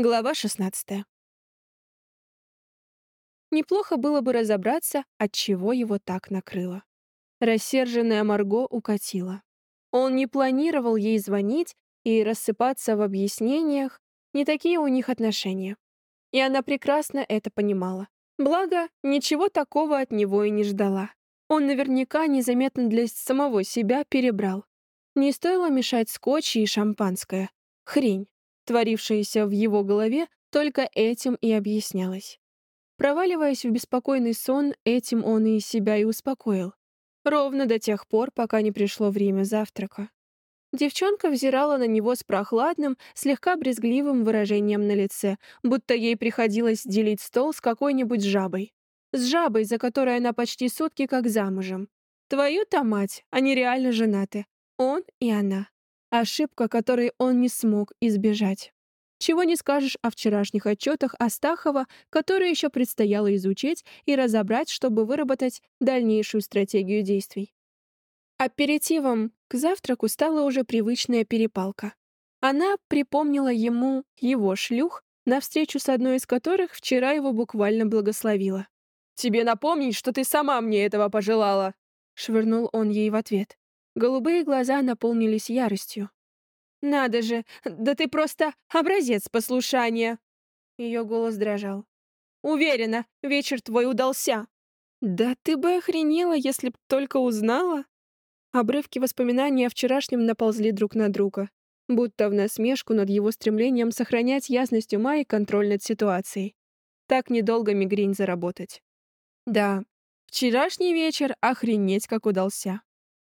Глава 16. Неплохо было бы разобраться, от чего его так накрыло. Рассерженная Марго укатила. Он не планировал ей звонить и рассыпаться в объяснениях, не такие у них отношения. И она прекрасно это понимала. Благо, ничего такого от него и не ждала. Он наверняка незаметно для самого себя перебрал. Не стоило мешать скотч и шампанское. Хрень творившееся в его голове, только этим и объяснялось. Проваливаясь в беспокойный сон, этим он и себя и успокоил. Ровно до тех пор, пока не пришло время завтрака. Девчонка взирала на него с прохладным, слегка брезгливым выражением на лице, будто ей приходилось делить стол с какой-нибудь жабой. С жабой, за которой она почти сутки как замужем. Твою-то мать, они реально женаты. Он и она. Ошибка, которой он не смог избежать. Чего не скажешь о вчерашних отчетах Астахова, которые еще предстояло изучить и разобрать, чтобы выработать дальнейшую стратегию действий. Аперитивом к завтраку стала уже привычная перепалка. Она припомнила ему его шлюх, на встречу с одной из которых вчера его буквально благословила. «Тебе напомнить, что ты сама мне этого пожелала!» — швырнул он ей в ответ. Голубые глаза наполнились яростью. «Надо же, да ты просто образец послушания!» Ее голос дрожал. «Уверена, вечер твой удался!» «Да ты бы охренела, если б только узнала!» Обрывки воспоминаний о вчерашнем наползли друг на друга, будто в насмешку над его стремлением сохранять ясность ума и контроль над ситуацией. Так недолго мигрень заработать. Да, вчерашний вечер охренеть как удался.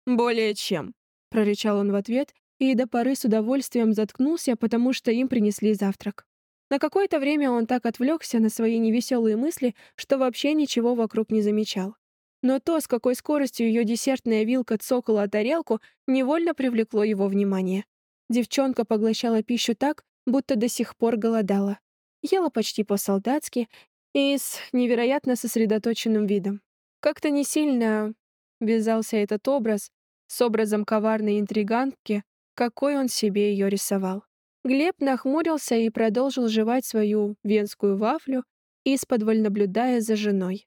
«Более чем», — прорычал он в ответ и до поры с удовольствием заткнулся, потому что им принесли завтрак. На какое-то время он так отвлекся на свои невеселые мысли, что вообще ничего вокруг не замечал. Но то, с какой скоростью ее десертная вилка цокала о тарелку, невольно привлекло его внимание. Девчонка поглощала пищу так, будто до сих пор голодала. Ела почти по-солдатски и с невероятно сосредоточенным видом. Как-то не сильно вязался этот образ с образом коварной интригантки, какой он себе ее рисовал. Глеб нахмурился и продолжил жевать свою венскую вафлю, исподволь наблюдая за женой.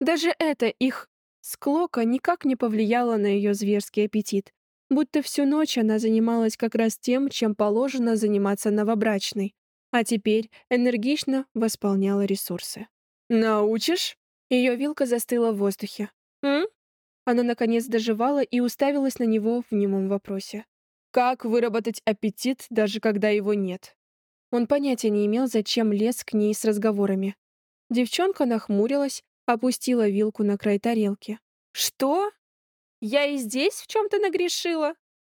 Даже это их склока никак не повлияло на ее зверский аппетит, будто всю ночь она занималась как раз тем, чем положено заниматься новобрачной, а теперь энергично восполняла ресурсы. «Научишь?» Ее вилка застыла в воздухе. «М? Она, наконец, доживала и уставилась на него в немом вопросе. Как выработать аппетит, даже когда его нет? Он понятия не имел, зачем лез к ней с разговорами. Девчонка нахмурилась, опустила вилку на край тарелки. «Что? Я и здесь в чем-то нагрешила?»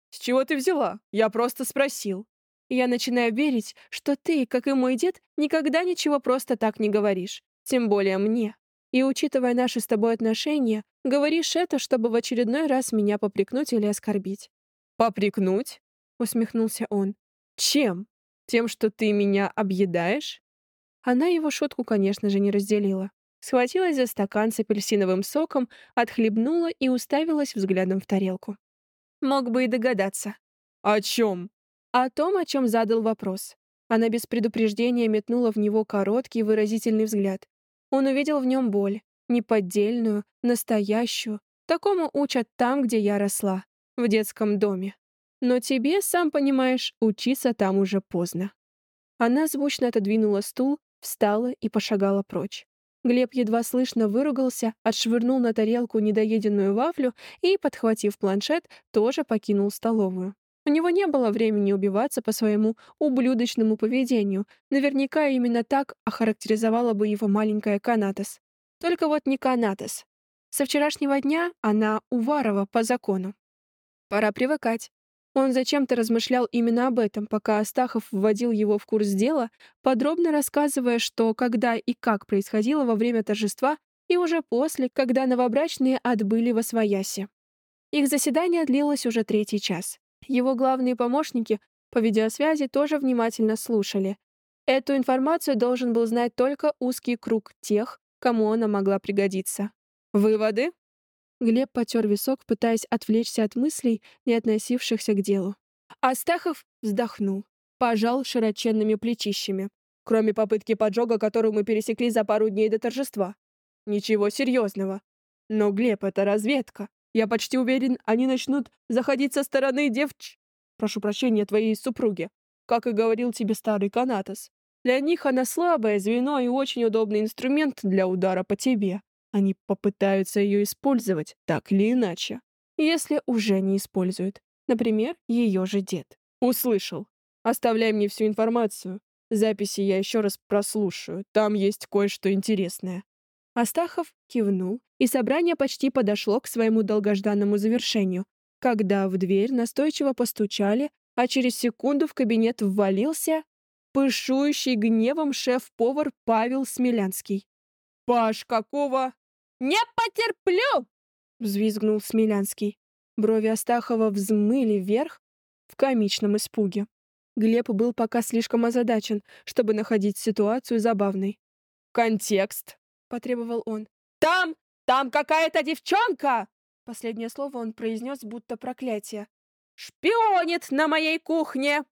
«С чего ты взяла? Я просто спросил». «Я начинаю верить, что ты, как и мой дед, никогда ничего просто так не говоришь. Тем более мне. И, учитывая наши с тобой отношения, говоришь это, чтобы в очередной раз меня попрекнуть или оскорбить». «Попрекнуть?» — усмехнулся он. «Чем? Тем, что ты меня объедаешь?» Она его шутку, конечно же, не разделила. Схватилась за стакан с апельсиновым соком, отхлебнула и уставилась взглядом в тарелку. Мог бы и догадаться. «О чем?» О том, о чем задал вопрос. Она без предупреждения метнула в него короткий выразительный взгляд. Он увидел в нем боль, неподдельную, настоящую. Такому учат там, где я росла, в детском доме. Но тебе, сам понимаешь, учиться там уже поздно. Она звучно отодвинула стул, встала и пошагала прочь. Глеб едва слышно выругался, отшвырнул на тарелку недоеденную вафлю и, подхватив планшет, тоже покинул столовую. У него не было времени убиваться по своему ублюдочному поведению. Наверняка именно так охарактеризовала бы его маленькая Канатос. Только вот не Канатос. Со вчерашнего дня она Уварова по закону. Пора привыкать. Он зачем-то размышлял именно об этом, пока Астахов вводил его в курс дела, подробно рассказывая, что когда и как происходило во время торжества и уже после, когда новобрачные отбыли во свояси. Их заседание длилось уже третий час. Его главные помощники по видеосвязи тоже внимательно слушали. Эту информацию должен был знать только узкий круг тех, кому она могла пригодиться. «Выводы?» Глеб потер висок, пытаясь отвлечься от мыслей, не относившихся к делу. Астахов вздохнул, пожал широченными плечищами. кроме попытки поджога, которую мы пересекли за пару дней до торжества. Ничего серьезного. Но, Глеб, это разведка. Я почти уверен, они начнут заходить со стороны девч... Прошу прощения, твоей супруги. Как и говорил тебе старый Канатос. Для них она слабое звено и очень удобный инструмент для удара по тебе. Они попытаются ее использовать, так или иначе. Если уже не используют. Например, ее же дед. Услышал. Оставляй мне всю информацию. Записи я еще раз прослушаю. Там есть кое-что интересное. Астахов кивнул, и собрание почти подошло к своему долгожданному завершению, когда в дверь настойчиво постучали, а через секунду в кабинет ввалился пышующий гневом шеф-повар Павел Смелянский. «Паш, какого?» «Не потерплю!» — взвизгнул Смелянский. Брови Астахова взмыли вверх в комичном испуге. Глеб был пока слишком озадачен, чтобы находить ситуацию забавной. «Контекст!» — потребовал он. «Там! Там какая-то девчонка!» Последнее слово он произнес, будто проклятие. «Шпионит на моей кухне!»